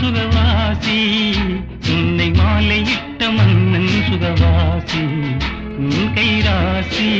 சுகவாசி உன்னை மாலையிட்ட மன்னன் சுகவாசி உன் கைராசி.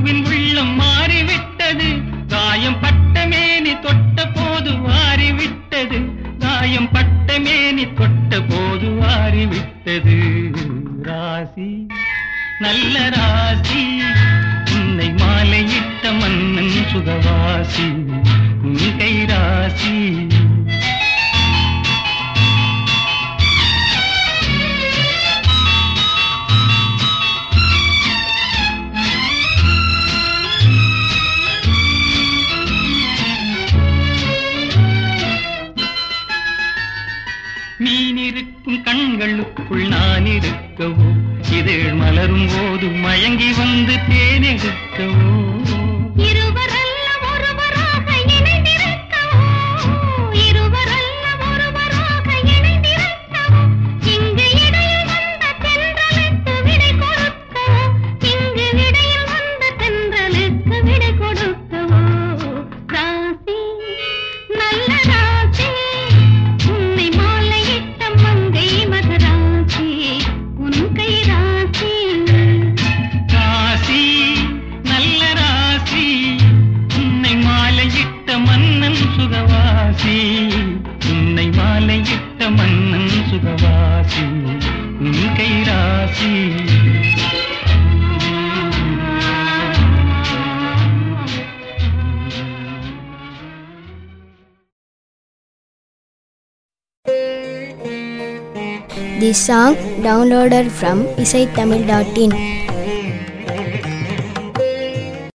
பூவின் உள்ளம் மாறிவிட்டது. காயம் பட்ட மேனி தொட்ட போது வாரிவிட்டது. காயம் பட்ட மேனி தொட்ட போது வாரிவிட்டது. ராசி நல்ல ராசி உன்னை மாலையிட்ட மன்னன் சுகவாசி உன் கை ராசி. மீன் இருக்கும் கண்களுக்குள் நான் இருக்கவோ இதழ் மலரும் போது மயங்கி வந்து தேனெடுக்கவோ மன்னன் சுகவாசி உன் கை ராசி This song downloaded from isaitamil.in.